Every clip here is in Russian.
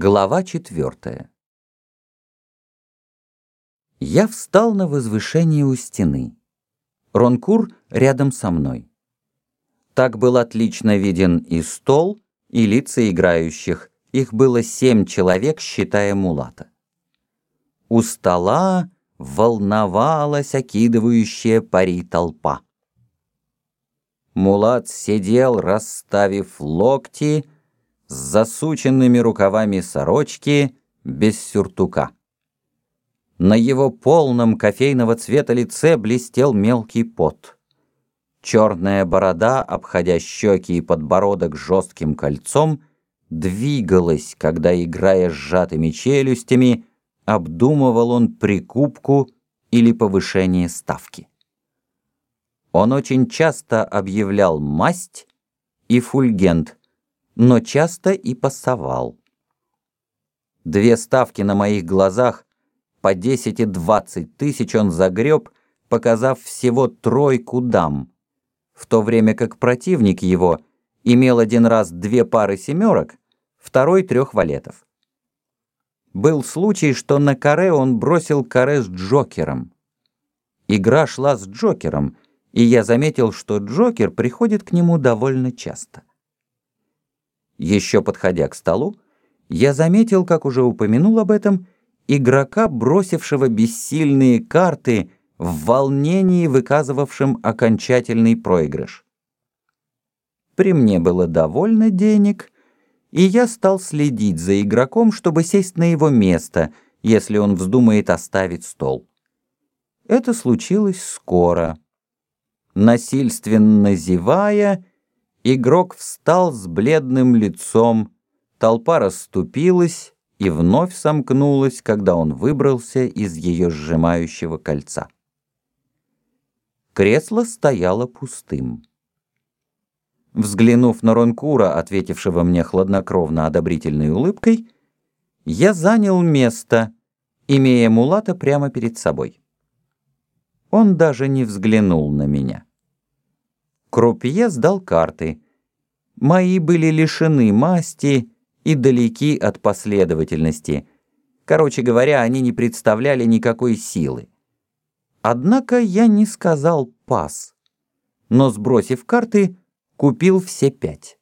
Глава четвертая. Я встал на возвышении у стены. Ронкур рядом со мной. Так был отлично виден и стол, и лица играющих. Их было семь человек, считая мулата. У стола волновалась окидывающая пари толпа. Мулат сидел, расставив локти, с засученными рукавами сорочки, без сюртука. На его полном кофейного цвета лице блестел мелкий пот. Черная борода, обходя щеки и подбородок жестким кольцом, двигалась, когда, играя сжатыми челюстями, обдумывал он прикупку или повышение ставки. Он очень часто объявлял масть и фульгент, но часто и пасовал. Две ставки на моих глазах по 10 и 20 тысяч он загреб, показав всего тройку дам, в то время как противник его имел один раз две пары семерок, второй трех валетов. Был случай, что на каре он бросил каре с Джокером. Игра шла с Джокером, и я заметил, что Джокер приходит к нему довольно часто. Еще подходя к столу, я заметил, как уже упомянул об этом, игрока, бросившего бессильные карты, в волнении выказывавшим окончательный проигрыш. При мне было довольно денег, и я стал следить за игроком, чтобы сесть на его место, если он вздумает оставить стол. Это случилось скоро. Насильственно зевая, Игрок встал с бледным лицом, толпа расступилась и вновь сомкнулась, когда он выбрался из ее сжимающего кольца. Кресло стояло пустым. Взглянув на Ронкура, ответившего мне хладнокровно одобрительной улыбкой, я занял место, имея Мулата прямо перед собой. Он даже не взглянул на меня. Крупье сдал карты. Мои были лишены масти и далеки от последовательности. Короче говоря, они не представляли никакой силы. Однако я не сказал «пас», но, сбросив карты, купил все пять.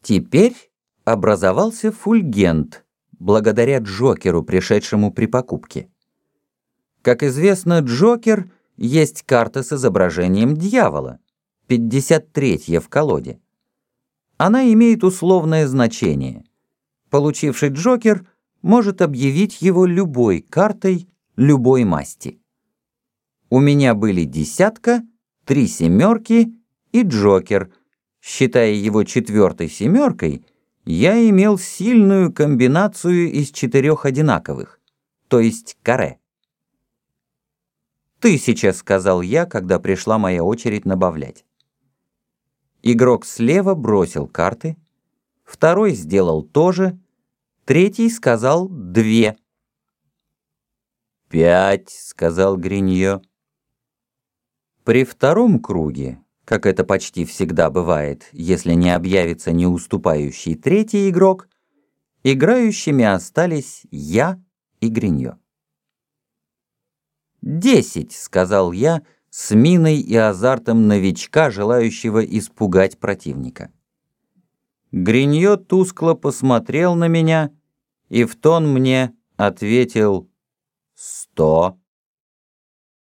Теперь образовался фульгент, благодаря Джокеру, пришедшему при покупке. Как известно, Джокер есть карта с изображением дьявола. 53 в колоде. Она имеет условное значение. Получивший Джокер может объявить его любой картой любой масти. У меня были десятка, три семерки и Джокер. Считая его четвертой семеркой, я имел сильную комбинацию из четырех одинаковых, то есть каре. «Тысяча», — сказал я, когда пришла моя очередь набавлять. Игрок слева бросил карты, второй сделал то же, третий сказал «две». «Пять», — сказал Гринье. При втором круге, как это почти всегда бывает, если не объявится не уступающий третий игрок, играющими остались я и Гринье. «Десять», — сказал я, — с миной и азартом новичка, желающего испугать противника. Гриньо тускло посмотрел на меня и в тон мне ответил «сто».